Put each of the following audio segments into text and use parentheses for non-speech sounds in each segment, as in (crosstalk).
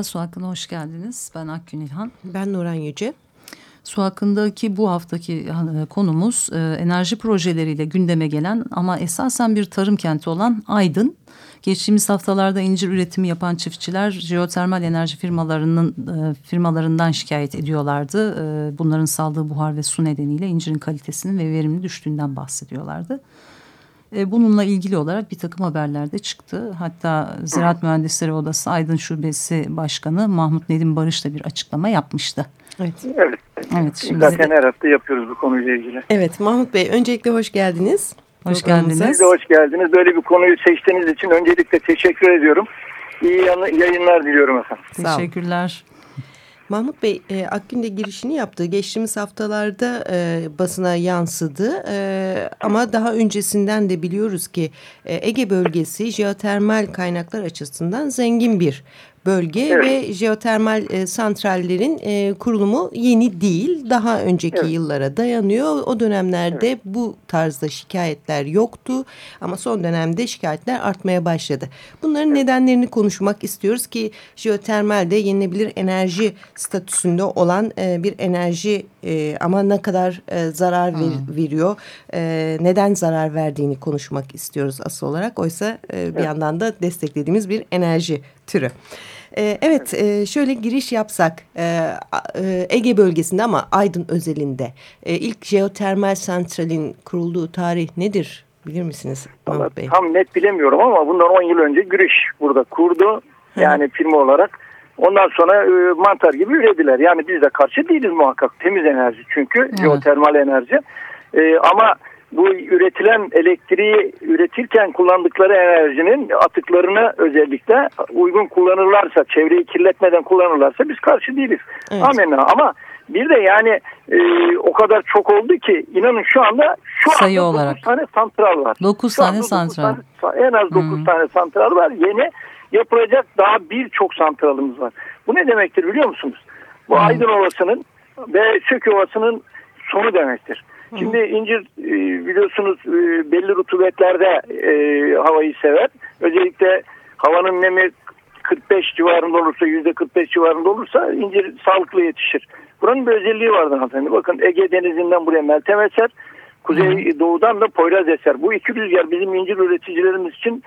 Merhaba, Su Hakkı'na hoş geldiniz. Ben Akgün İlhan. Ben Nuran Yüce. Su hakkındaki bu haftaki e, konumuz e, enerji projeleriyle gündeme gelen ama esasen bir tarım kenti olan Aydın. Geçtiğimiz haftalarda incir üretimi yapan çiftçiler jeotermal enerji firmalarının e, firmalarından şikayet ediyorlardı. Bunların saldığı buhar ve su nedeniyle incirin kalitesinin ve veriminin düştüğünden bahsediyorlardı. Bununla ilgili olarak bir takım haberler de çıktı. Hatta Ziraat Mühendisleri Odası Aydın Şubesi Başkanı Mahmut Nedim Barış da bir açıklama yapmıştı. Evet. Evet. evet şimdi Zaten de... her hafta yapıyoruz bu konuyla ilgili. Evet Mahmut Bey öncelikle hoş geldiniz. Hoş geldiniz. Siz de hoş geldiniz. Böyle bir konuyu seçtiğiniz için öncelikle teşekkür ediyorum. İyi yayınlar diliyorum efendim. Teşekkürler. Mahmut Bey, e, Akgün'de girişini yaptı. Geçtiğimiz haftalarda e, basına yansıdı. E, ama daha öncesinden de biliyoruz ki e, Ege bölgesi jeotermal kaynaklar açısından zengin bir bölge evet. ve jeotermal e, santrallerin e, kurulumu yeni değil. Daha önceki evet. yıllara dayanıyor. O dönemlerde evet. bu tarzda şikayetler yoktu ama son dönemde şikayetler artmaya başladı. Bunların evet. nedenlerini konuşmak istiyoruz ki jeotermal de yenilebilir enerji statüsünde olan e, bir enerji e, ama ne kadar e, zarar ver, veriyor, e, neden zarar verdiğini konuşmak istiyoruz asıl olarak. Oysa e, bir evet. yandan da desteklediğimiz bir enerji türü. Ee, evet e, şöyle giriş yapsak e, e, Ege bölgesinde ama Aydın özelinde e, ilk jeotermal santralin kurulduğu tarih nedir bilir misiniz Bey? Tam net bilemiyorum ama bundan 10 yıl önce Giriş burada kurdu yani firma olarak. Ondan sonra e, mantar gibi ürediler. Yani biz de karşı değiliz muhakkak. Temiz enerji çünkü jeotermal enerji. E, ama bu üretilen elektriği üretirken kullandıkları enerjinin atıklarını özellikle uygun kullanırlarsa, çevreyi kirletmeden kullanırlarsa biz karşı değiliz. Evet. Amenna ama bir de yani e, o kadar çok oldu ki inanın şu anda şu Sayı anda olarak. 9 tane santral var. 9 tane santral. Tane, en az 9 hmm. tane santral var. Yeni yapılacak daha birçok santralımız var. Bu ne demektir biliyor musunuz? Bu hmm. Aydın Ovası'nın ve Söke Ovası'nın sonu demektir. Şimdi incir e, biliyorsunuz e, belli rutubetlerde e, havayı sever. Özellikle havanın nemi 45 civarında olursa yüzde 45 civarında olursa incir sağlıklı yetişir. Buranın bir özelliği vardı hanımefendi. Bakın Ege denizinden buraya meltem eser. Kuzey doğudan da Poyraz eser. Bu iki rüzgar bizim incir üreticilerimiz için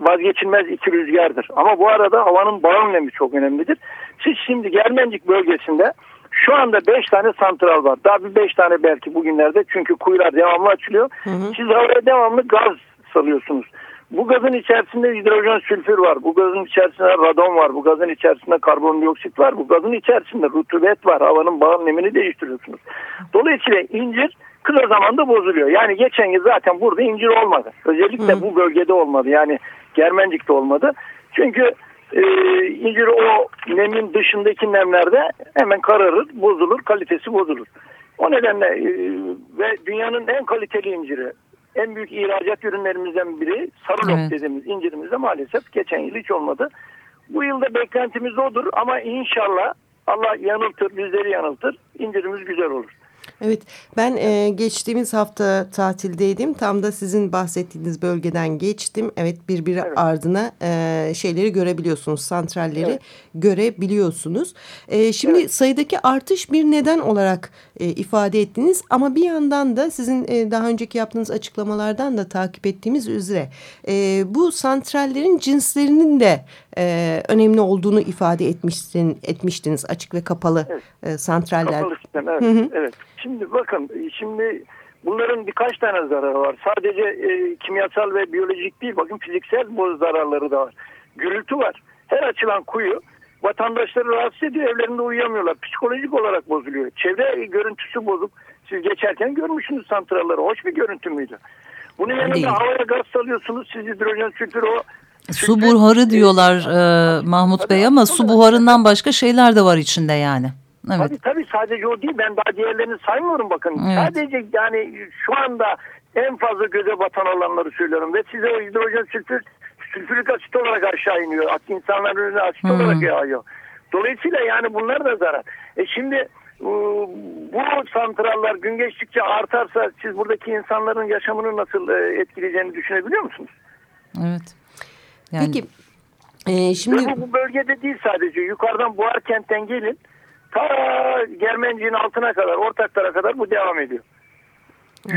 vazgeçilmez iki rüzgardır. Ama bu arada havanın bağım nemi çok önemlidir. Siz şimdi Germencik bölgesinde şu anda 5 tane santral var. Daha bir 5 tane belki bugünlerde çünkü kuyular devamlı açılıyor. Hı hı. Siz havaya devamlı gaz salıyorsunuz. Bu gazın içerisinde hidrojen sülfür var. Bu gazın içerisinde radon var. Bu gazın içerisinde karbondioksit var. Bu gazın içerisinde rutubet var. Havanın bağım nemini değiştiriyorsunuz. Dolayısıyla incir kısa zamanda bozuluyor. Yani geçen yıl zaten burada incir olmadı. Özellikle Hı. bu bölgede olmadı. Yani Germencik'te olmadı. Çünkü e, incir o nemin dışındaki nemlerde hemen kararır, bozulur, kalitesi bozulur. O nedenle e, ve dünyanın en kaliteli inciri, en büyük ihracat ürünlerimizden biri sarı evet. dediğimiz incirimizde maalesef geçen yıl hiç olmadı. Bu yılda beklentimiz odur ama inşallah Allah yanıltır, bizleri yanıltır, incirimiz güzel olur. Evet ben e, geçtiğimiz hafta tatildeydim. Tam da sizin bahsettiğiniz bölgeden geçtim. Evet birbiri evet. ardına e, şeyleri görebiliyorsunuz. Santralleri evet. görebiliyorsunuz. E, şimdi evet. sayıdaki artış bir neden olarak e, ifade ettiniz. Ama bir yandan da sizin e, daha önceki yaptığınız açıklamalardan da takip ettiğimiz üzere e, bu santrallerin cinslerinin de e, önemli olduğunu ifade etmiştin, etmiştiniz açık ve kapalı evet. e, santraller. Kapalı sistem evet. Hı -hı. evet. Şimdi bakın şimdi bunların birkaç tane zararı var. Sadece e, kimyasal ve biyolojik değil bakın fiziksel bu zararları da var. Gürültü var. Her açılan kuyu vatandaşları rahatsız ediyor. Evlerinde uyuyamıyorlar. Psikolojik olarak bozuluyor. Çevre görüntüsü bozuk. Siz geçerken görmüşsünüz santralları. Hoş bir görüntü müydü? Bunun yanında Değil. havaya gaz salıyorsunuz. Siz hidrojen sülfür o Su buharı diyorlar e, Mahmut Tabii, Bey ama su buharından başka şeyler de var içinde yani. Evet. Tabii tabii sadece o değil. Ben daha diğerlerini saymıyorum bakın. Evet. Sadece yani şu anda en fazla göze batan olanları söylüyorum. Ve size o hidrojen sülfür, sülfürik asit olarak aşağı iniyor. İnsanların önüne asit Hı. olarak yağıyor. Dolayısıyla yani bunlar da zarar. E şimdi bu bu santrallar gün geçtikçe artarsa siz buradaki insanların yaşamını nasıl e, etkileyeceğini düşünebiliyor musunuz? Evet. Yani, Peki e, şimdi Ve bu, bu bölgede değil sadece. Yukarıdan Buhar kentten gelin. Ta Germenci'nin altına kadar, ortaklara kadar bu devam ediyor.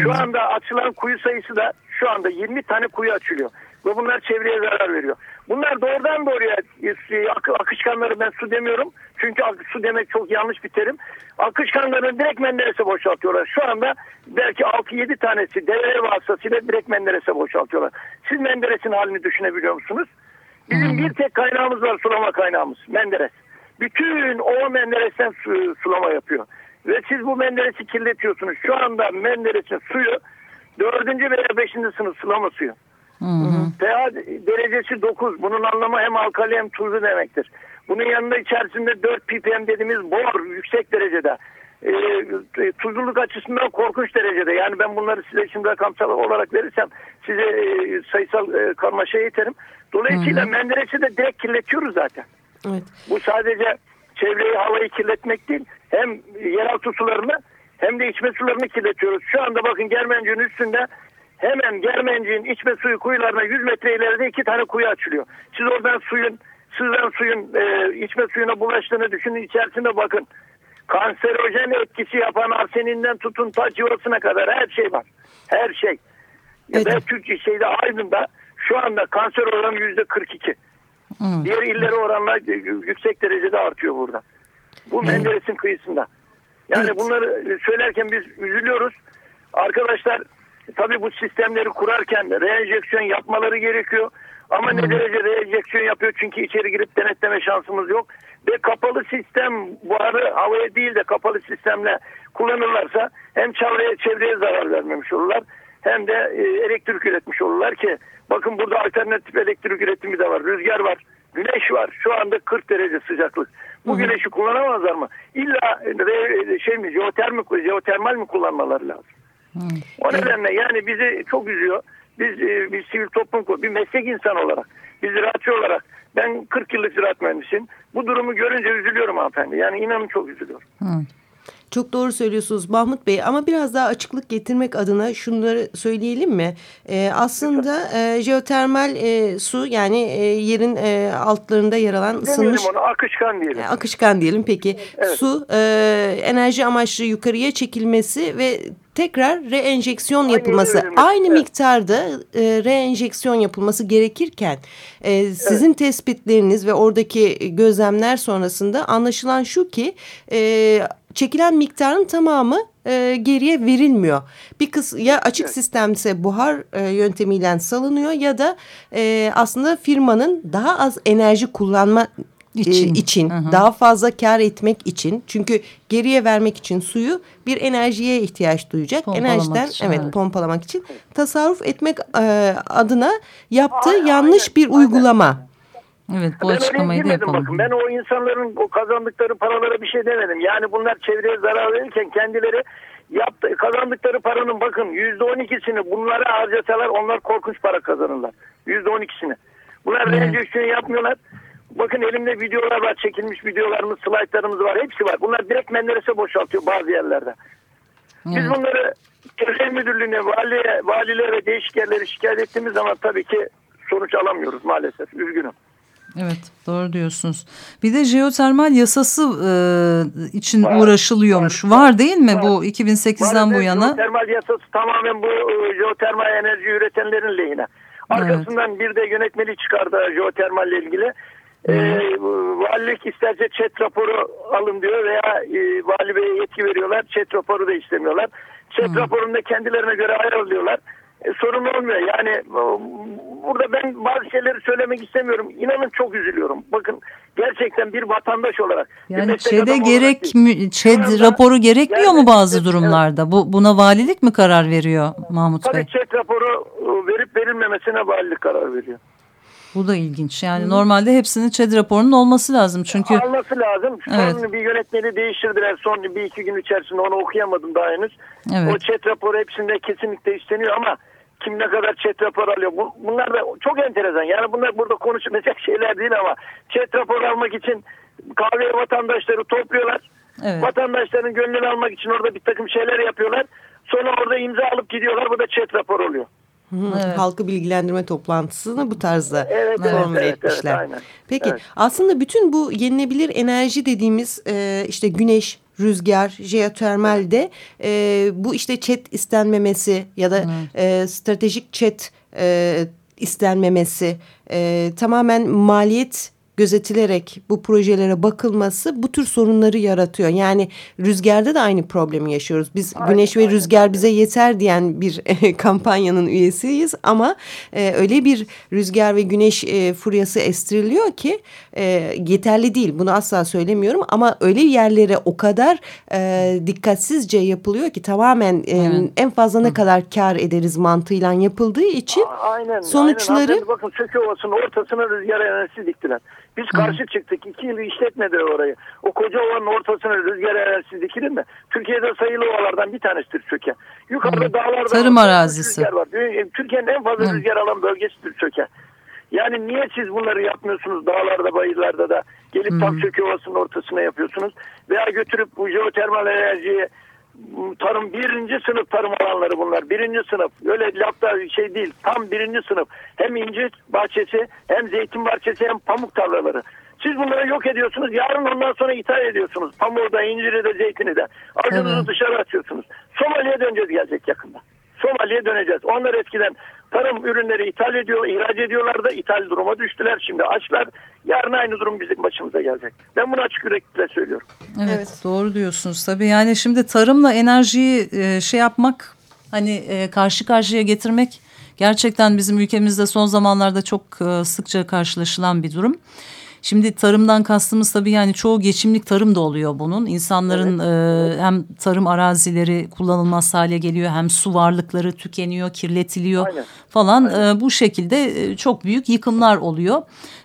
Şu anda açılan kuyu sayısı da şu anda 20 tane kuyu açılıyor. Ve bunlar çevreye zarar veriyor. Bunlar doğrudan doğruya e, ak- akışkanları ben su demiyorum. Çünkü su demek çok yanlış bir terim. Akışkanlarını direkt Menderes'e boşaltıyorlar. Şu anda belki 6-7 tanesi devre vasıtasıyla direkt Menderes'e boşaltıyorlar. Siz Menderes'in halini düşünebiliyor musunuz? Bizim bir tek kaynağımız var sulama kaynağımız Menderes. Bütün o Menderes'ten su, sulama yapıyor. Ve siz bu Menderes'i kirletiyorsunuz. Şu anda Menderes'in suyu dördüncü veya beşinci sınıf sulama suyu. Hı hı. pH derecesi 9. Bunun anlamı hem alkali hem tuzlu demektir. Bunun yanında içerisinde 4 ppm dediğimiz bor yüksek derecede. Ee, e, tuzluluk açısından korkunç derecede. Yani ben bunları size şimdi rakamsal olarak verirsem size e, sayısal e, karmaşa yeterim. Dolayısıyla Menderes'i de direkt kirletiyoruz zaten. Evet. Bu sadece çevreyi havayı kirletmek değil. Hem yeraltı sularını hem de içme sularını kirletiyoruz. Şu anda bakın Germenci'nin üstünde hemen Germenci'nin içme suyu kuyularına 100 metre ileride iki tane kuyu açılıyor. Siz oradan suyun sızan suyun e, içme suyuna bulaştığını düşünün içerisinde bakın. Kanserojen etkisi yapan arseninden tutun ta civasına kadar her şey var. Her şey. Evet. Ve Türkiye şeyde Aydın'da şu anda kanser oranı yüzde 42. Hı. Diğer illere oranla yüksek derecede artıyor burada. Bu Menderes'in kıyısında. Yani Evet. bunları söylerken biz üzülüyoruz. Arkadaşlar tabii bu sistemleri kurarken reenjeksiyon yapmaları gerekiyor. Ama ne derece reenjeksiyon yapıyor çünkü içeri girip denetleme şansımız yok. Ve kapalı sistem buharı havaya değil de kapalı sistemle kullanırlarsa hem çevreye, çevreye zarar vermemiş olurlar hem de e, elektrik üretmiş olurlar ki bakın burada alternatif elektrik üretimi de var. Rüzgar var, güneş var. Şu anda 40 derece sıcaklık. Bu güneşi kullanamazlar mı? İlla e, şey mi jeotermik jeotermal mi kullanmaları lazım? O nedenle yani bizi çok üzüyor. Biz e, bir sivil toplum bir meslek insanı olarak, bir ziraatçı olarak ben 40 yıllık ziraat mühendisiyim. Bu durumu görünce üzülüyorum hanımefendi. Yani inanın çok üzülüyorum. Hı. Çok doğru söylüyorsunuz Mahmut Bey ama biraz daha açıklık getirmek adına şunları söyleyelim mi? Ee, aslında e, jeotermal e, su yani e, yerin e, altlarında yer alan ısınmış onu akışkan diyelim. e, akışkan diyelim peki Evet. su e, enerji amaçlı yukarıya çekilmesi ve tekrar reenjeksiyon Aynı yapılması verilmesi, aynı evet. miktarda e, reenjeksiyon yapılması gerekirken e, sizin tespitleriniz ve oradaki gözlemler sonrasında anlaşılan şu ki e, çekilen miktarın tamamı e, geriye verilmiyor. Bir kız ya açık sistemse buhar e, yöntemiyle salınıyor ya da e, aslında firmanın daha az enerji kullanma İçin. için, için Hı hı. daha fazla kar etmek için çünkü geriye vermek için suyu bir enerjiye ihtiyaç duyacak. Pompalamak Enerjiden için, evet, evet. pompalamak için tasarruf etmek e, adına yaptığı Aynen, yanlış aynen, bir aynen. Evet bu Ben açıklamayı da yapalım. bakın. Ben o insanların o kazandıkları paralara bir şey demedim. Yani bunlar çevreye zarar verirken kendileri yaptı, kazandıkları paranın bakın yüzde on ikisini bunlara harcasalar onlar korkunç para kazanırlar. Yüzde on ikisini. Bunlar Evet. reenjeksiyon yapmıyorlar. Bakın elimde videolar var, çekilmiş videolarımız, slaytlarımız var, hepsi var. Bunlar direkt Menderes'e boşaltıyor bazı yerlerde. Biz Evet. bunları Çevre Müdürlüğü'ne, valiye, valilere değişik yerlere şikayet ettiğimiz zaman tabii ki sonuç alamıyoruz maalesef. Üzgünüm. Evet doğru diyorsunuz. Bir de jeotermal yasası e, için Var, uğraşılıyormuş. Var, var, değil mi var. bu 2008'den bu Maalesef yana? Jeotermal yasası tamamen bu e, jeotermal enerji üretenlerin lehine. Arkasından bir de yönetmeliği çıkardı jeotermal ile ilgili. E, valilik isterse chat raporu alın diyor veya e, vali beye yetki veriyorlar. Chat raporu da istemiyorlar. Chat raporunda kendilerine göre ayarlıyorlar. E, sorun olmuyor. Yani e, burada ben bazı şeyleri söylemek istemiyorum. İnanın çok üzülüyorum. Bakın gerçekten bir vatandaş olarak. Yani ÇED'e gerek ÇED raporu gerekmiyor mu bazı durumlarda? Evet. Bu buna valilik mi karar veriyor Mahmut Tabii Bey? Tabii ÇED raporu e, verip verilmemesine valilik karar veriyor. Bu da ilginç. Yani Hı. normalde hepsinin ÇED raporunun olması lazım. Çünkü olması lazım. Evet. Son bir yönetmeni değiştirdiler. Son bir iki gün içerisinde onu okuyamadım daha henüz. Evet. O ÇED raporu hepsinde kesinlikle isteniyor ama kim ne kadar chat rapor alıyor. Bunlar da çok enteresan. Yani bunlar burada konuşulacak (laughs) şeyler değil ama chat rapor almak için kahve vatandaşları topluyorlar. Evet. Vatandaşların gönlünü almak için orada bir takım şeyler yapıyorlar. Sonra orada imza alıp gidiyorlar. Bu da chat rapor oluyor. Evet. Halkı bilgilendirme toplantısını bu tarzda evet, formüle evet, etmişler. Evet, evet, Peki evet. aslında bütün bu yenilebilir enerji dediğimiz e, işte güneş, rüzgar, jeotermalde e, bu işte çet istenmemesi ya da e, stratejik çet e, istenmemesi e, tamamen maliyet gözetilerek bu projelere bakılması bu tür sorunları yaratıyor. Yani rüzgarda da aynı problemi yaşıyoruz. Biz aynen, güneş ve aynen. rüzgar bize yeter diyen bir (laughs) e, kampanyanın üyesiyiz ama e, öyle bir rüzgar ve güneş e, furyası estiriliyor ki e, yeterli değil. Bunu asla söylemiyorum ama öyle yerlere o kadar e, dikkatsizce yapılıyor ki tamamen e, en fazla ne kadar kar ederiz mantığıyla yapıldığı için aynen, sonuçları... Aynen. Bakın Söke Ovası'nın ortasına rüzgar enerjisi diktiler. Biz karşı çıktık. iki yıl işletmediler orayı. O koca ovanın ortasına rüzgar enerjisi dikilir mi? Türkiye'de sayılı ovalardan bir tanesidir Söke. Yukarıda Hı. dağlarda Tarım arazisi. Rüzgar var. Türkiye'nin en fazla Hı. rüzgar alan bölgesidir Söke. Yani niye siz bunları yapmıyorsunuz dağlarda, bayırlarda da gelip tam Söke Ovası'nın ortasına yapıyorsunuz? Veya götürüp bu jeotermal enerjiyi tarım birinci sınıf tarım alanları bunlar. Birinci sınıf. Öyle lafta şey değil. Tam birinci sınıf. Hem incir bahçesi hem zeytin bahçesi hem pamuk tarlaları. Siz bunları yok ediyorsunuz. Yarın ondan sonra ithal ediyorsunuz. Pamuğu da, inciri de, zeytini de. Acınızı evet. dışarı atıyorsunuz. Somali'ye döneceğiz gelecek yakında. Somali'ye döneceğiz. Onlar eskiden tarım ürünleri ithal ediyor, ihraç ediyorlar da ithal duruma düştüler. Şimdi açlar. Yarın aynı durum bizim başımıza gelecek. Ben bunu açık yüreklilikle söylüyorum. Evet, evet doğru diyorsunuz tabii. Yani şimdi tarımla enerjiyi e, şey yapmak hani e, karşı karşıya getirmek gerçekten bizim ülkemizde son zamanlarda çok e, sıkça karşılaşılan bir durum. Şimdi tarımdan kastımız tabii yani çoğu geçimlik tarım da oluyor bunun. İnsanların evet. e, hem tarım arazileri kullanılmaz hale geliyor hem su varlıkları tükeniyor, kirletiliyor Aynen. falan. Aynen. E, bu şekilde e, çok büyük yıkımlar oluyor.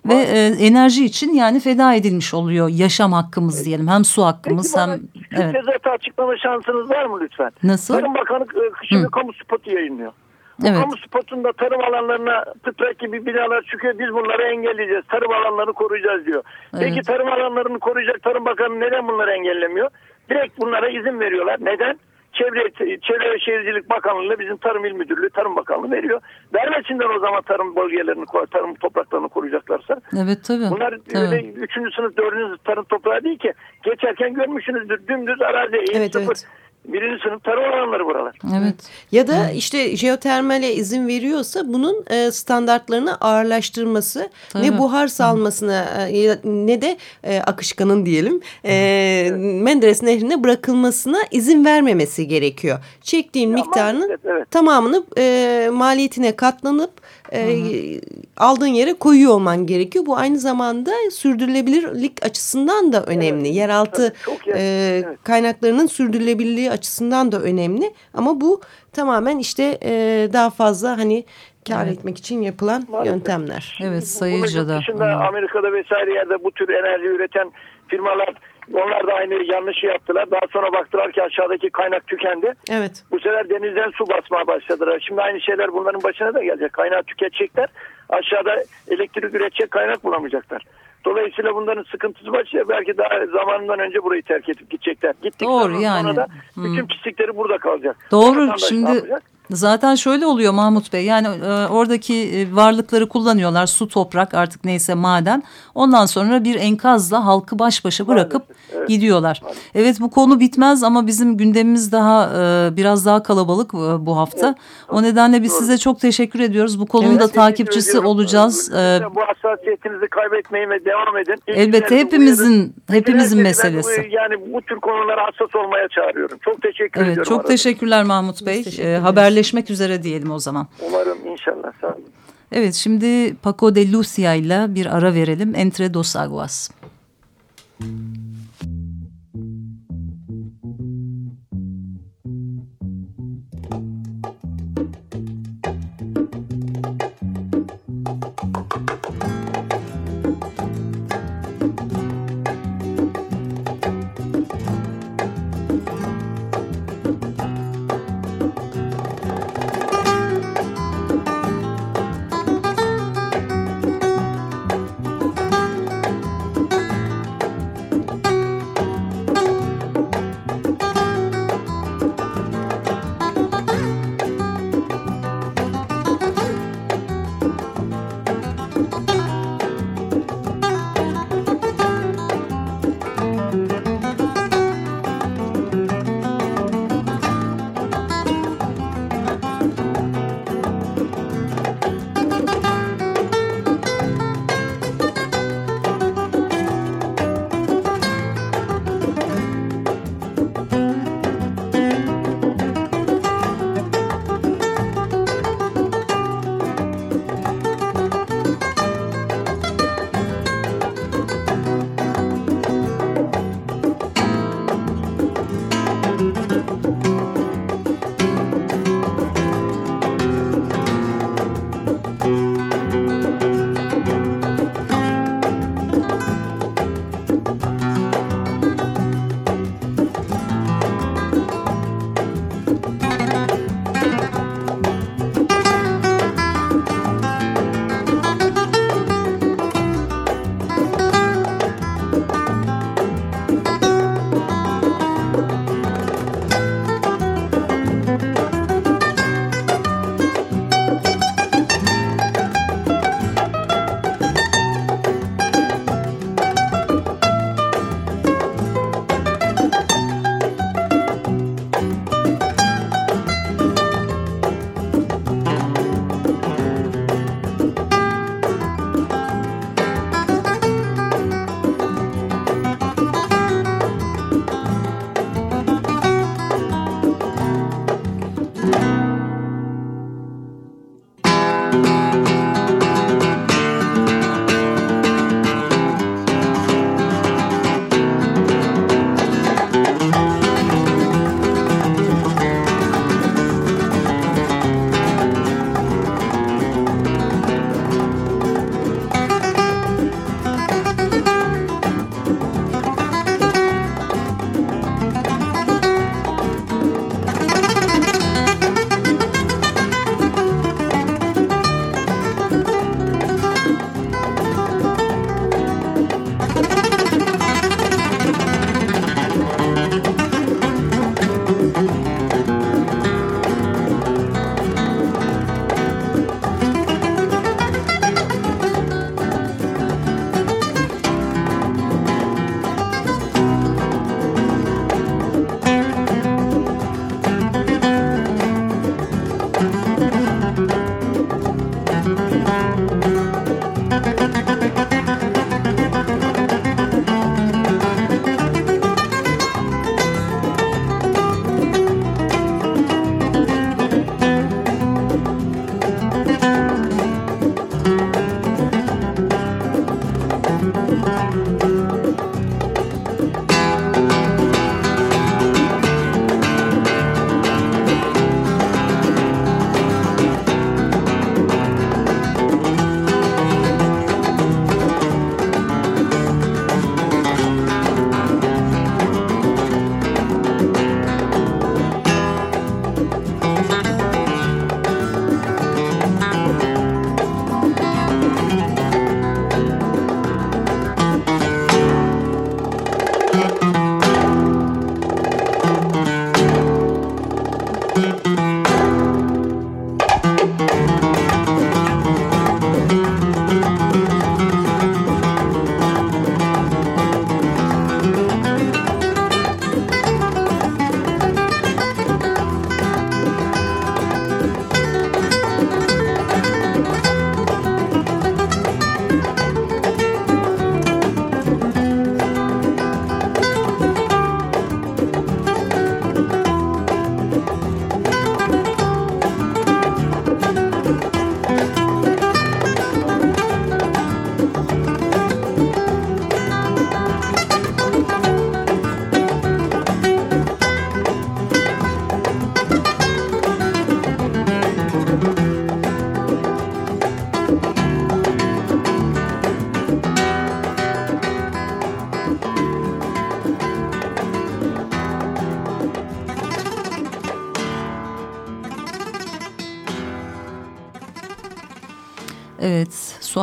Ve e, enerji için yani feda edilmiş oluyor yaşam hakkımız evet. diyelim. Hem su hakkımız Peki hem... Peki evet. açıklama şansınız var mı lütfen? Nasıl? Tarım Bakanı şimdi kamu spotu yayınlıyor. Bu evet. kamu spotunda tarım alanlarına tıprak gibi binalar çıkıyor. Biz bunları engelleyeceğiz. Tarım alanlarını koruyacağız diyor. Evet. Peki tarım alanlarını koruyacak Tarım Bakanı neden bunları engellemiyor? Direkt bunlara izin veriyorlar. Neden? Çevre, Çevre ve Şehircilik Bakanlığı bizim Tarım İl Müdürlüğü Tarım Bakanlığı veriyor. Vermesinler o zaman tarım bölgelerini, tarım topraklarını koruyacaklarsa. Evet tabii. Bunlar tabii. öyle üçüncü sınıf, dördüncü sınıf tarım toprağı değil ki. Geçerken görmüşsünüzdür. Dümdüz arazi. Evet, sıfır. evet birinci sınıf tarım alanları buralar. Evet. Ya da evet. işte jeotermale izin veriyorsa bunun e, standartlarını ağırlaştırması Tabii. ne buhar salmasına e, ne de e, akışkanın diyelim e, evet. Menderes nehrine bırakılmasına izin vermemesi gerekiyor. Çektiğin miktarının evet, evet. tamamını e, maliyetine katlanıp e, aldığın yere koyuyor olman gerekiyor. Bu aynı zamanda sürdürülebilirlik açısından da önemli. Evet. Yeraltı e, evet. kaynaklarının sürdürülebilirliği açısından da önemli. Ama bu tamamen işte e, daha fazla hani kar evet. etmek için yapılan Maalesef. yöntemler. Evet sayıca da. Dışında Amerika'da vesaire yerde bu tür enerji üreten firmalar onlar da aynı yanlışı yaptılar. Daha sonra baktılar ki aşağıdaki kaynak tükendi. Evet. Bu sefer denizden su basmaya başladılar. Şimdi aynı şeyler bunların başına da gelecek. Kaynağı tüketecekler. Aşağıda elektrik üretecek kaynak bulamayacaklar. Dolayısıyla bunların sıkıntısı başlıyor. Belki daha zamanından önce burayı terk edip gidecekler. Gittik Doğru yani. Sonra da bütün pislikleri burada kalacak. Doğru. Şimdi Zaten şöyle oluyor Mahmut Bey yani e, oradaki e, varlıkları kullanıyorlar su toprak artık neyse maden ondan sonra bir enkazla halkı baş başa bırakıp evet, gidiyorlar. Evet. evet bu konu bitmez ama bizim gündemimiz daha e, biraz daha kalabalık e, bu hafta. Evet. O nedenle biz Doğru. size çok teşekkür ediyoruz bu konunun evet, da takipçisi olacağız. Ee, bu hassasiyetinizi kaybetmeyin ve devam edin. İlk elbette hepimizin hepimizin meselesi. Bu, yani bu tür konulara hassas olmaya çağırıyorum. Çok teşekkür evet, ediyorum. Çok arada. teşekkürler Mahmut Bey. Teşekkür haberleri haberleşmek üzere diyelim o zaman. Umarım inşallah sağ olun. Evet şimdi Paco de Lucia ile bir ara verelim. Entre dos aguas. Müzik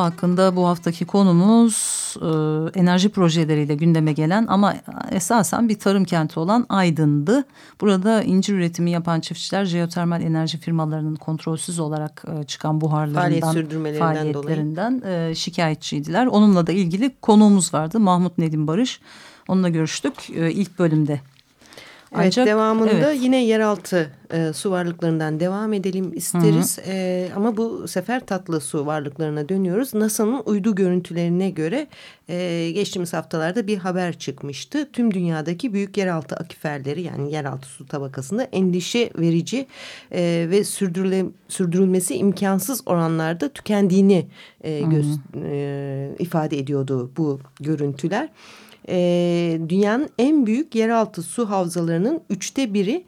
hakkında bu haftaki konumuz e, enerji projeleriyle gündeme gelen ama esasen bir tarım kenti olan Aydın'dı. Burada incir üretimi yapan çiftçiler jeotermal enerji firmalarının kontrolsüz olarak e, çıkan buharlarından, Faaliyet faaliyetlerinden e, şikayetçiydiler. Onunla da ilgili konuğumuz vardı Mahmut Nedim Barış. Onunla görüştük e, ilk bölümde. Ancak, evet devamında evet. yine yeraltı e, su varlıklarından devam edelim isteriz. Hı hı. E, ama bu sefer tatlı su varlıklarına dönüyoruz. NASA'nın uydu görüntülerine göre e, geçtiğimiz haftalarda bir haber çıkmıştı. Tüm dünyadaki büyük yeraltı akiferleri yani yeraltı su tabakasında endişe verici e, ve sürdürüle, sürdürülmesi imkansız oranlarda tükendiğini e, göz, e, ifade ediyordu bu görüntüler e, dünyanın en büyük yeraltı su havzalarının üçte biri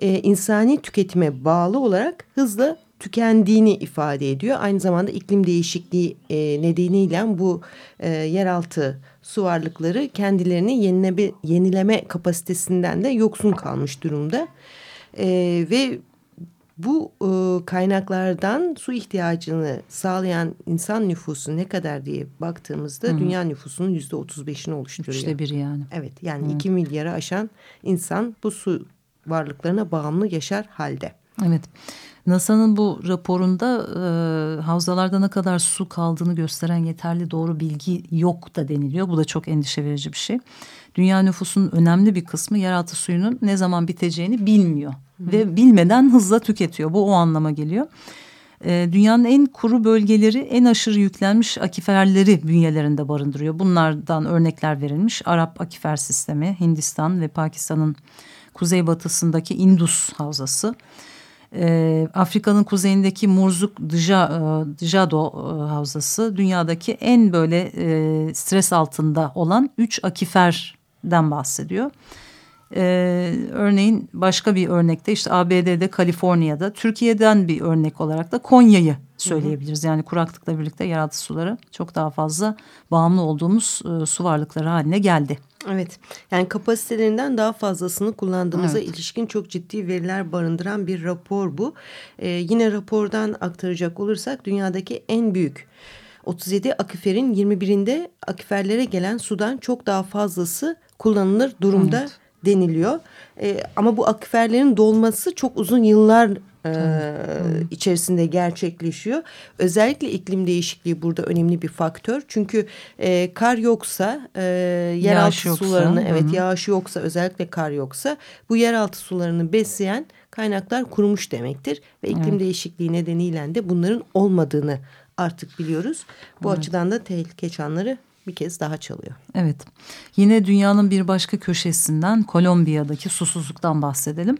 e, insani tüketime bağlı olarak hızla tükendiğini ifade ediyor. Aynı zamanda iklim değişikliği e, nedeniyle bu e, yeraltı su varlıkları kendilerini yenileme, yenileme kapasitesinden de yoksun kalmış durumda. E, ve bu e, kaynaklardan su ihtiyacını sağlayan insan nüfusu ne kadar diye baktığımızda Hı dünya nüfusunun yüzde otuz beşini oluşturuyor. Üçte biri yani. Evet yani Hı. iki milyara aşan insan bu su varlıklarına bağımlı yaşar halde. Evet. NASA'nın bu raporunda e, havzalarda ne kadar su kaldığını gösteren yeterli doğru bilgi yok da deniliyor. Bu da çok endişe verici bir şey. Dünya nüfusunun önemli bir kısmı yeraltı suyunun ne zaman biteceğini bilmiyor. Ve bilmeden hızla tüketiyor. Bu o anlama geliyor. E, dünyanın en kuru bölgeleri en aşırı yüklenmiş akiferleri bünyelerinde barındırıyor. Bunlardan örnekler verilmiş. Arap akifer sistemi, Hindistan ve Pakistan'ın kuzeybatısındaki Indus havzası. E, Afrika'nın kuzeyindeki Murzuk Dijado e, havzası dünyadaki en böyle e, stres altında olan üç akiferden bahsediyor. Ee, örneğin başka bir örnekte işte ABD'de Kaliforniya'da Türkiye'den bir örnek olarak da Konya'yı söyleyebiliriz. Yani kuraklıkla birlikte yeraltı suları çok daha fazla bağımlı olduğumuz e, su varlıkları haline geldi. Evet yani kapasitelerinden daha fazlasını kullandığımıza evet. ilişkin çok ciddi veriler barındıran bir rapor bu. Ee, yine rapordan aktaracak olursak dünyadaki en büyük 37 akiferin 21'inde akiferlere gelen sudan çok daha fazlası kullanılır durumda evet. Deniliyor. Ee, ama bu akiferlerin dolması çok uzun yıllar e, içerisinde gerçekleşiyor. Özellikle iklim değişikliği burada önemli bir faktör. Çünkü e, kar yoksa, e, yeraltı yoksa, sularını, hı. evet yağış yoksa, özellikle kar yoksa bu yeraltı sularını besleyen kaynaklar kurumuş demektir. Ve iklim evet. değişikliği nedeniyle de bunların olmadığını artık biliyoruz. Bu evet. açıdan da tehlike çanları bir kez daha çalıyor. Evet. Yine dünyanın bir başka köşesinden Kolombiya'daki susuzluktan bahsedelim.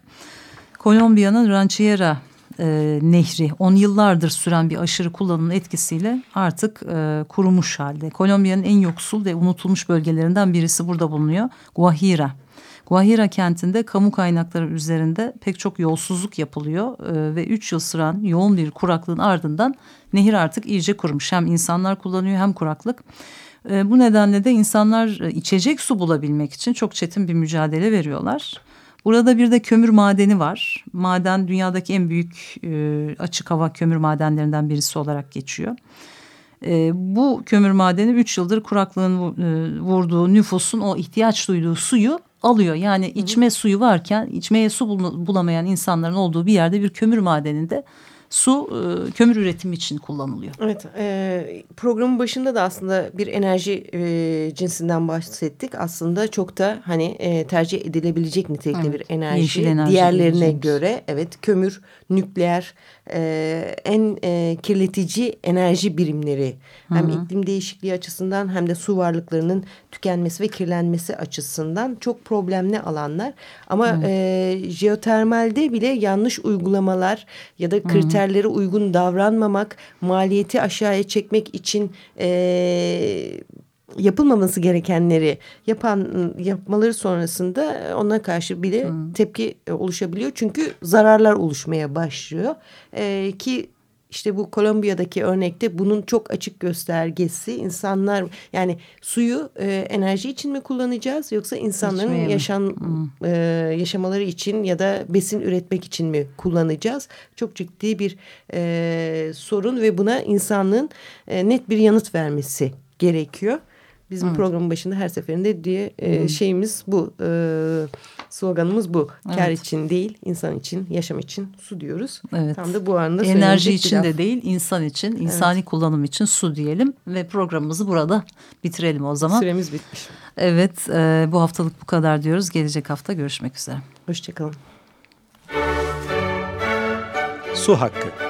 Kolombiya'nın Ranchera e, nehri on yıllardır süren bir aşırı kullanımın etkisiyle artık e, kurumuş halde. Kolombiya'nın en yoksul ve unutulmuş bölgelerinden birisi burada bulunuyor. Guajira. Guajira kentinde kamu kaynakları üzerinde pek çok yolsuzluk yapılıyor e, ve üç yıl süren yoğun bir kuraklığın ardından nehir artık iyice kurumuş. Hem insanlar kullanıyor hem kuraklık. E, bu nedenle de insanlar e, içecek su bulabilmek için çok çetin bir mücadele veriyorlar. Burada bir de kömür madeni var. Maden dünyadaki en büyük e, açık hava kömür madenlerinden birisi olarak geçiyor. E, bu kömür madeni üç yıldır kuraklığın e, vurduğu nüfusun o ihtiyaç duyduğu suyu alıyor. Yani içme suyu varken içmeye su bulamayan insanların olduğu bir yerde bir kömür madeninde su e, kömür üretimi için kullanılıyor. Evet e, programın başında da aslında bir enerji e, cinsinden bahsettik. Aslında çok da hani e, tercih edilebilecek nitelikte evet, bir enerji. enerji Diğerlerine göre evet kömür, nükleer e, en e, kirletici enerji birimleri. Hı -hı. Hem iklim değişikliği açısından hem de su varlıklarının tükenmesi ve kirlenmesi açısından çok problemli alanlar. Ama evet. e, jeotermalde bile yanlış uygulamalar ya da kriter kriterlere uygun davranmamak, maliyeti aşağıya çekmek için e, yapılmaması gerekenleri yapan yapmaları sonrasında ona karşı bile hmm. tepki oluşabiliyor. Çünkü zararlar oluşmaya başlıyor. E, ki işte bu Kolombiya'daki örnekte bunun çok açık göstergesi insanlar yani suyu e, enerji için mi kullanacağız yoksa insanların yaşam hmm. e, yaşamaları için ya da besin üretmek için mi kullanacağız? Çok ciddi bir e, sorun ve buna insanlığın e, net bir yanıt vermesi gerekiyor. Bizim evet. programın başında her seferinde diye e, şeyimiz bu. E, sloganımız bu. Evet. Kar için değil, insan için, yaşam için su diyoruz. Evet. Tam da bu anda Enerji için de değil, insan için, insani evet. kullanım için su diyelim ve programımızı burada bitirelim o zaman. Süremiz bitmiş. Evet, e, bu haftalık bu kadar diyoruz. Gelecek hafta görüşmek üzere. Hoşçakalın. Su hakkı.